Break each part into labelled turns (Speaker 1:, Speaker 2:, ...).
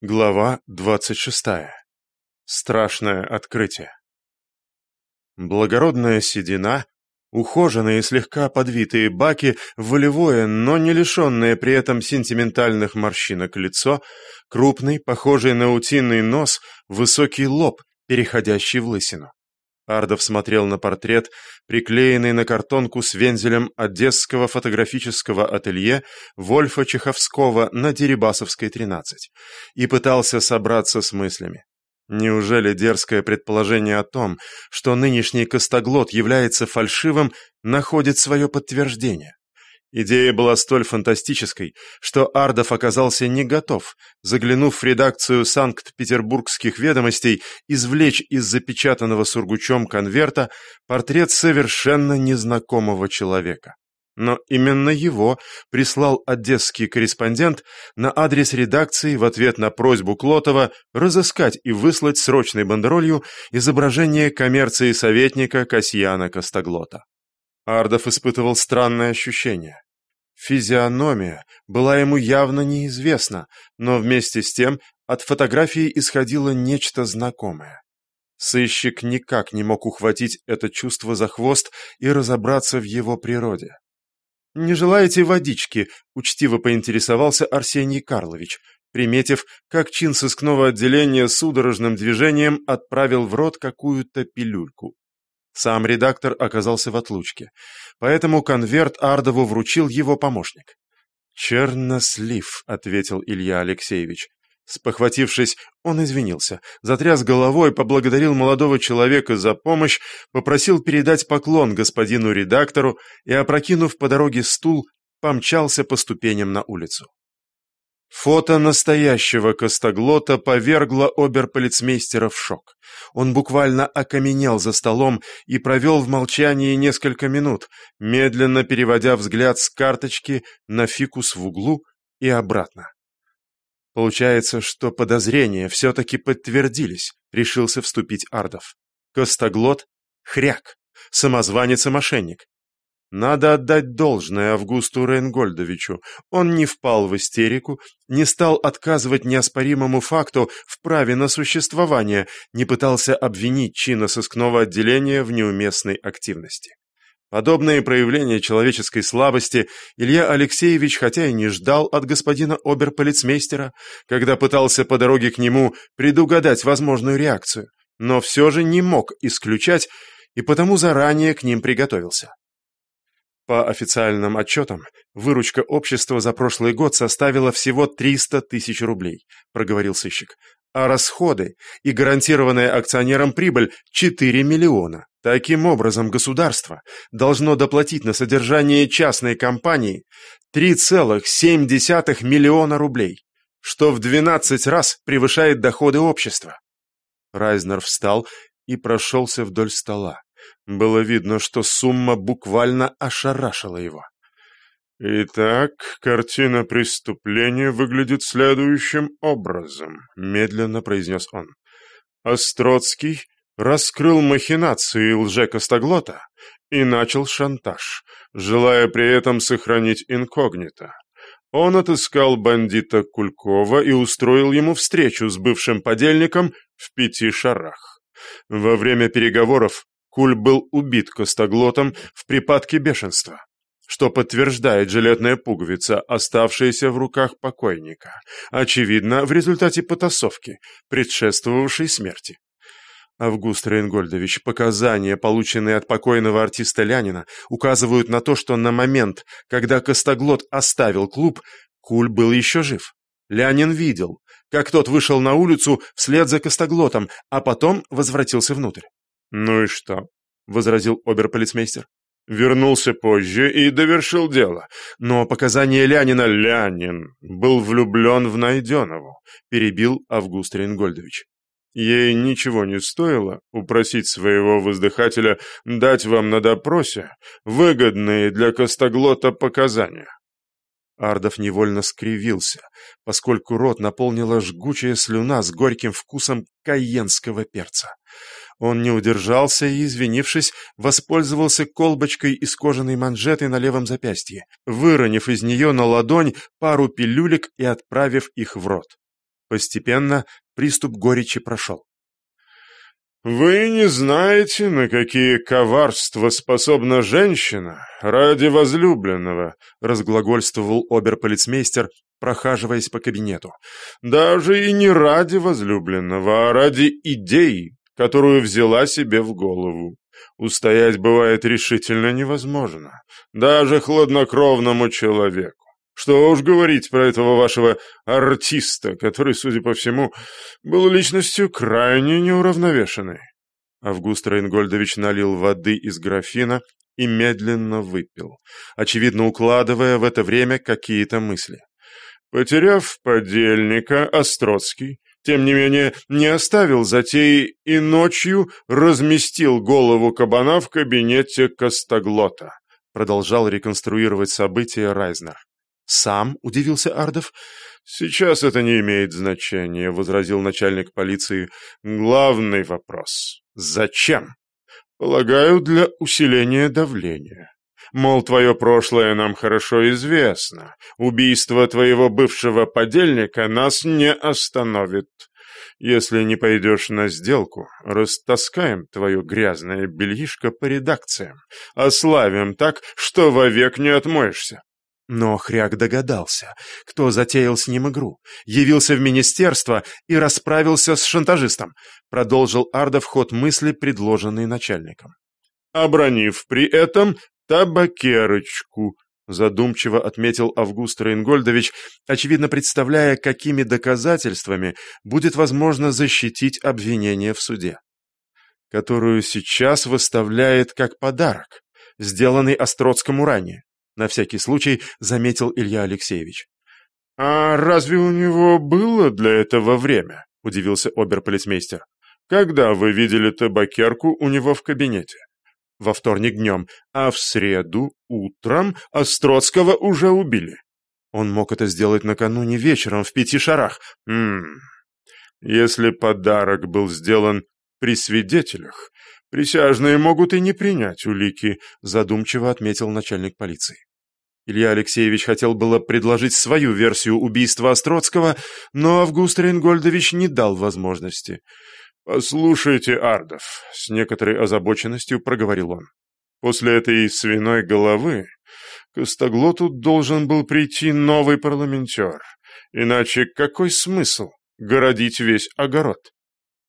Speaker 1: Глава 26. Страшное открытие. Благородная седина, ухоженные слегка подвитые баки, волевое, но не лишенное при этом сентиментальных морщинок лицо, крупный, похожий на утиный нос, высокий лоб, переходящий в лысину. Ардов смотрел на портрет, приклеенный на картонку с вензелем Одесского фотографического ателье Вольфа Чеховского на Дерибасовской, 13, и пытался собраться с мыслями. Неужели дерзкое предположение о том, что нынешний Костоглот является фальшивым, находит свое подтверждение? Идея была столь фантастической, что Ардов оказался не готов, заглянув в редакцию Санкт-Петербургских ведомостей, извлечь из запечатанного сургучом конверта портрет совершенно незнакомого человека. Но именно его прислал одесский корреспондент на адрес редакции в ответ на просьбу Клотова разыскать и выслать срочной бандеролью изображение коммерции советника Касьяна Костоглота. Ардов испытывал странное ощущение. Физиономия была ему явно неизвестна, но вместе с тем от фотографии исходило нечто знакомое. Сыщик никак не мог ухватить это чувство за хвост и разобраться в его природе. «Не желаете водички?» — учтиво поинтересовался Арсений Карлович, приметив, как чин сыскного отделения судорожным движением отправил в рот какую-то пилюльку. Сам редактор оказался в отлучке, поэтому конверт Ардову вручил его помощник. «Чернослив», — ответил Илья Алексеевич. Спохватившись, он извинился, затряс головой, поблагодарил молодого человека за помощь, попросил передать поклон господину редактору и, опрокинув по дороге стул, помчался по ступеням на улицу. Фото настоящего Костоглота повергло оберполицмейстера в шок. Он буквально окаменел за столом и провел в молчании несколько минут, медленно переводя взгляд с карточки на фикус в углу и обратно. Получается, что подозрения все-таки подтвердились, решился вступить Ардов. Костоглот — хряк, самозванец и мошенник. Надо отдать должное Августу Рейнгольдовичу. Он не впал в истерику, не стал отказывать неоспоримому факту в праве на существование, не пытался обвинить чина сыскного отделения в неуместной активности. Подобные проявления человеческой слабости Илья Алексеевич хотя и не ждал от господина оберполицмейстера, когда пытался по дороге к нему предугадать возможную реакцию, но все же не мог исключать и потому заранее к ним приготовился. По официальным отчетам, выручка общества за прошлый год составила всего 300 тысяч рублей, проговорил сыщик. А расходы и гарантированная акционерам прибыль 4 миллиона. Таким образом, государство должно доплатить на содержание частной компании 3,7 миллиона рублей, что в 12 раз превышает доходы общества. Райзнер встал и прошелся вдоль стола. Было видно, что сумма буквально ошарашила его. «Итак, картина преступления выглядит следующим образом», — медленно произнес он. «Остроцкий раскрыл махинации лже-костоглота и начал шантаж, желая при этом сохранить инкогнито. Он отыскал бандита Кулькова и устроил ему встречу с бывшим подельником в пяти шарах. Во время переговоров Куль был убит костоглотом в припадке бешенства, что подтверждает жилетная пуговица, оставшаяся в руках покойника, очевидно, в результате потасовки, предшествовавшей смерти. Август Рейнгольдович, показания, полученные от покойного артиста Лянина, указывают на то, что на момент, когда Костоглот оставил клуб, Куль был еще жив. Лянин видел, как тот вышел на улицу вслед за Костоглотом, а потом возвратился внутрь. «Ну и что?» — возразил оберполицмейстер. «Вернулся позже и довершил дело. Но показания Лянина Лянин был влюблен в Найденову», — перебил Август Ренгольдович. Ей ничего не стоило упросить своего воздыхателя дать вам на допросе выгодные для Костоглота показания. Ардов невольно скривился, поскольку рот наполнила жгучая слюна с горьким вкусом кайенского перца. Он не удержался и, извинившись, воспользовался колбочкой из кожаной манжеты на левом запястье, выронив из нее на ладонь пару пилюлек и отправив их в рот. Постепенно приступ горечи прошел.
Speaker 2: «Вы не знаете, на какие коварства способна женщина ради возлюбленного», разглагольствовал оберполицмейстер, прохаживаясь по кабинету. «Даже и не ради возлюбленного, а ради идеи, которую взяла себе в голову. Устоять бывает решительно невозможно, даже хладнокровному человеку. Что уж говорить про этого вашего артиста, который, судя по всему, был личностью крайне неуравновешенной.
Speaker 1: Август Рейнгольдович налил воды из графина и медленно выпил, очевидно укладывая в это время какие-то мысли.
Speaker 2: Потеряв подельника, Остроцкий, тем не менее, не оставил затеи и ночью разместил голову кабана в кабинете Костоглота. Продолжал реконструировать события Райзнер.
Speaker 1: «Сам?» — удивился Ардов.
Speaker 2: «Сейчас это не имеет значения», — возразил начальник полиции. «Главный вопрос. Зачем?» «Полагаю, для усиления давления. Мол, твое прошлое нам хорошо известно. Убийство твоего бывшего подельника нас не остановит. Если не пойдешь на сделку, растаскаем твое грязное бельишко по редакциям, ославим так, что вовек не отмоешься.
Speaker 1: Но Хряк догадался, кто затеял с ним игру, явился в министерство и расправился с шантажистом, продолжил Ардов ход мысли, предложенный начальником.
Speaker 2: Обронив при этом табакерочку, задумчиво отметил Август Рейнгольдович, очевидно представляя, какими доказательствами будет возможно защитить обвинение в суде, которую сейчас выставляет как подарок, сделанный Остроцкому ранее. На всякий случай заметил Илья Алексеевич. «А разве у него было для этого время?» – удивился оберполицмейстер. «Когда вы видели табакерку у него в кабинете?» «Во вторник днем, а в среду утром Остроцкого уже убили».
Speaker 1: Он мог это сделать накануне вечером в пяти шарах.
Speaker 2: Ммм, если подарок был сделан при свидетелях, присяжные могут и не принять улики, задумчиво отметил начальник полиции.
Speaker 1: Илья Алексеевич хотел было предложить свою версию убийства Остроцкого, но Август Рейнгольдович не дал возможности.
Speaker 2: «Послушайте, Ардов», — с некоторой озабоченностью проговорил он. «После этой свиной головы к Костоглоту должен был прийти новый парламентер. Иначе какой смысл городить весь огород?»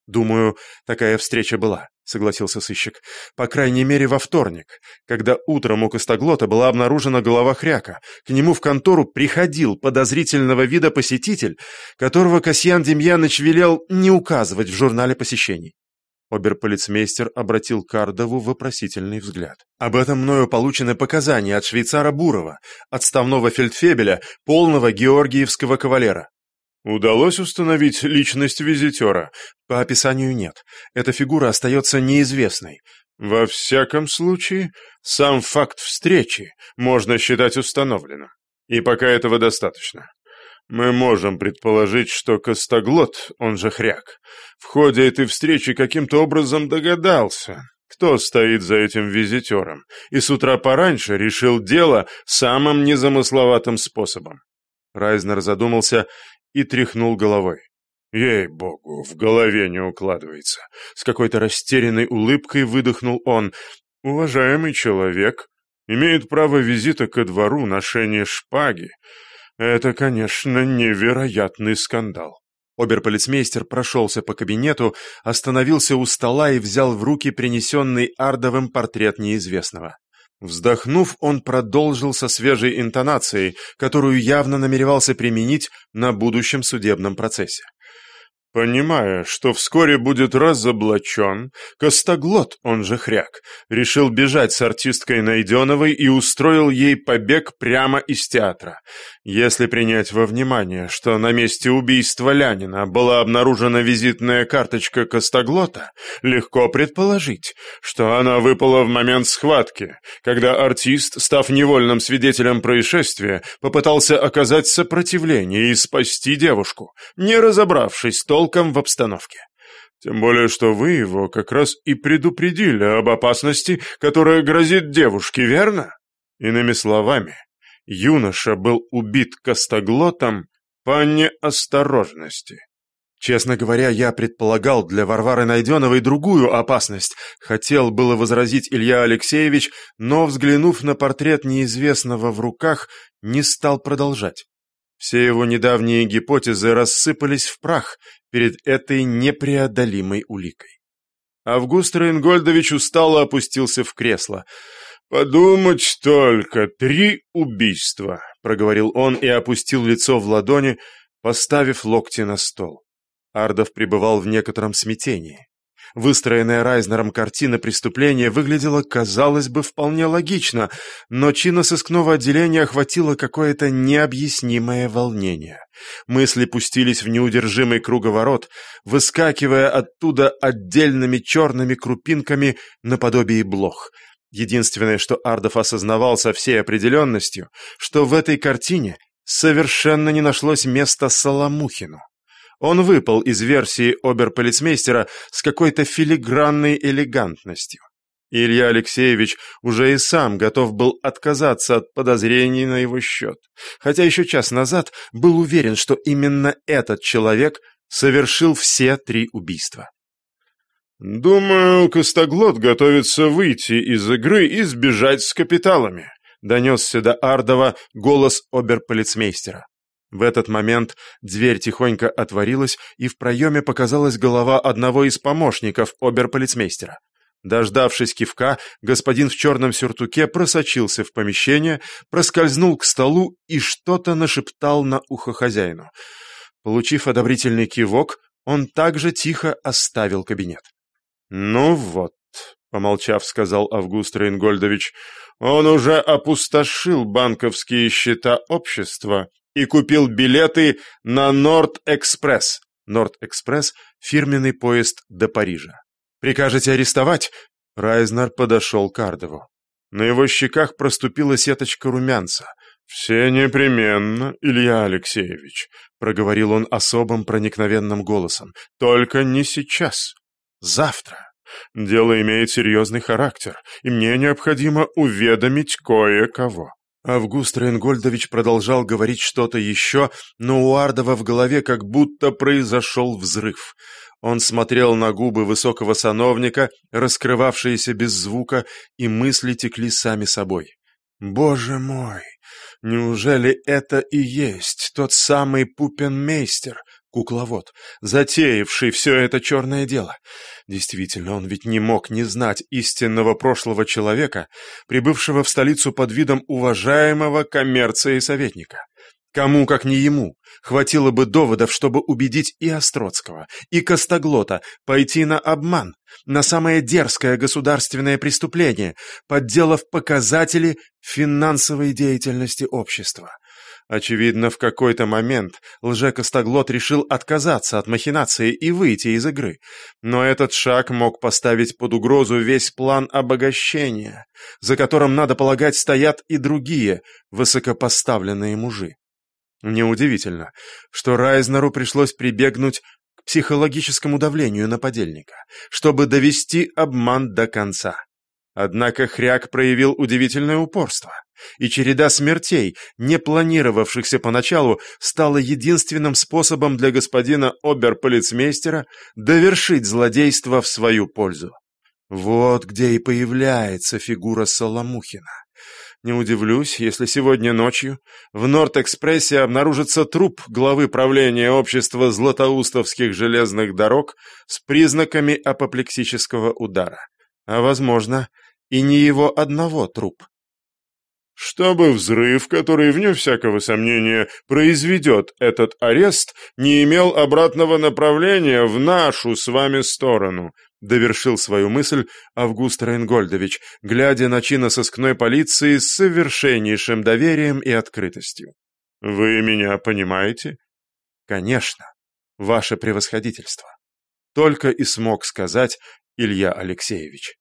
Speaker 1: «Думаю, такая встреча была», согласился сыщик. «По крайней мере, во вторник, когда утром у Костоглота была обнаружена голова хряка. К нему в контору приходил подозрительного вида посетитель, которого Касьян Демьяныч велел не указывать в журнале посещений». Оберполицмейстер обратил Кардову вопросительный взгляд. «Об этом мною получены показания от швейцара Бурова, отставного фельдфебеля, полного георгиевского кавалера.
Speaker 2: Удалось установить личность визитера?
Speaker 1: По описанию нет. Эта фигура остается неизвестной.
Speaker 2: Во всяком случае, сам факт встречи можно считать установленным. И пока этого достаточно. Мы можем предположить, что Костоглот, он же Хряк, в ходе этой встречи каким-то образом догадался, кто стоит за этим визитером, и с утра пораньше решил дело самым незамысловатым способом.
Speaker 1: Райзнер задумался и тряхнул головой.
Speaker 2: «Ей-богу, в голове не укладывается!»
Speaker 1: С какой-то растерянной улыбкой выдохнул он.
Speaker 2: «Уважаемый человек имеет право визита ко двору ношения шпаги. Это, конечно, невероятный скандал».
Speaker 1: Оберполицмейстер прошелся по кабинету, остановился у стола и взял в руки принесенный Ардовым портрет неизвестного. Вздохнув, он продолжил со свежей интонацией, которую явно намеревался применить на будущем судебном процессе.
Speaker 2: Понимая, что вскоре будет разоблачен, Костоглот, он же Хряк, решил бежать с артисткой Найденовой и устроил ей побег прямо из театра. Если принять во внимание, что на месте убийства Лянина была обнаружена визитная карточка Костоглота, легко предположить, что она выпала в момент схватки, когда артист, став невольным свидетелем происшествия, попытался оказать сопротивление и спасти девушку, не разобравшись то, толком в обстановке. Тем более, что вы его как раз и предупредили об опасности, которая грозит девушке, верно? Иными словами, юноша был убит костоглотом по неосторожности.
Speaker 1: Честно говоря, я предполагал для Варвары Найденовой другую опасность. Хотел было возразить Илья Алексеевич, но, взглянув на портрет неизвестного в руках, не стал продолжать. Все его недавние гипотезы рассыпались в прах перед этой непреодолимой уликой. Август Рейнгольдович устало опустился в кресло. «Подумать только, три убийства!» — проговорил он и опустил лицо в ладони, поставив локти на стол. Ардов пребывал в некотором смятении. Выстроенная Райзнером картина преступления выглядела, казалось бы, вполне логично, но чина сыскного отделения охватило какое-то необъяснимое волнение. Мысли пустились в неудержимый круговорот, выскакивая оттуда отдельными черными крупинками наподобие блох. Единственное, что Ардов осознавал со всей определенностью, что в этой картине совершенно не нашлось места Соломухину. Он выпал из версии оберполицмейстера с какой-то филигранной элегантностью. Илья Алексеевич уже и сам готов был отказаться от подозрений на его счет, хотя еще час назад был уверен, что именно этот человек совершил все три убийства.
Speaker 2: «Думаю, Костоглот готовится выйти из игры и сбежать с капиталами», донесся до Ардова голос оберполицмейстера.
Speaker 1: В этот момент дверь тихонько отворилась, и в проеме показалась голова одного из помощников оберполицмейстера. Дождавшись кивка, господин в черном сюртуке просочился в помещение, проскользнул к столу и что-то нашептал на ухо хозяину. Получив одобрительный кивок, он также тихо оставил кабинет.
Speaker 2: «Ну вот», — помолчав, сказал Август Рейнгольдович, — «он уже опустошил банковские счета общества и купил билеты на Норд-Экспресс.
Speaker 1: Норд-Экспресс — фирменный поезд до Парижа. «Прикажете арестовать?» Райзнер подошел к Ардову. На его щеках проступила сеточка румянца.
Speaker 2: «Все непременно, Илья Алексеевич», — проговорил он особым проникновенным голосом. «Только не сейчас. Завтра. Дело имеет серьезный характер, и мне необходимо уведомить кое-кого».
Speaker 1: Август Рейнгольдович продолжал говорить что-то еще, но у Ардова в голове как будто произошел взрыв. Он смотрел на губы высокого сановника, раскрывавшиеся без звука, и мысли текли сами собой. «Боже мой! Неужели это и есть тот самый Пупенмейстер, кукловод, затеявший все это черное дело. Действительно, он ведь не мог не знать истинного прошлого человека, прибывшего в столицу под видом уважаемого коммерции советника. Кому, как не ему, хватило бы доводов, чтобы убедить и Остроцкого, и Костоглота пойти на обман, на самое дерзкое государственное преступление, подделав показатели финансовой деятельности общества. Очевидно, в какой-то момент лже-костоглот решил отказаться от махинации и выйти из игры. Но этот шаг мог поставить под угрозу весь план обогащения, за которым, надо полагать, стоят и другие высокопоставленные мужи. Неудивительно, что Райзнеру пришлось прибегнуть к психологическому давлению на подельника, чтобы довести обман до конца. Однако Хряк проявил удивительное упорство, и череда смертей, не планировавшихся поначалу, стала единственным способом для господина оберполицмейстера довершить злодейство в свою пользу. Вот где и появляется фигура Соломухина. Не удивлюсь, если сегодня ночью в Норд-экспрессе обнаружится труп главы правления общества Златоустовских железных дорог с признаками апоплексического удара. А, возможно, и не его одного труп.
Speaker 2: Чтобы взрыв, который, вне всякого сомнения, произведет этот арест, не имел обратного направления в нашу с вами сторону, довершил свою мысль Август Рейнгольдович, глядя на чина сыскной полиции с совершеннейшим доверием и открытостью. «Вы меня понимаете?»
Speaker 1: «Конечно, ваше превосходительство», — только и смог сказать Илья Алексеевич.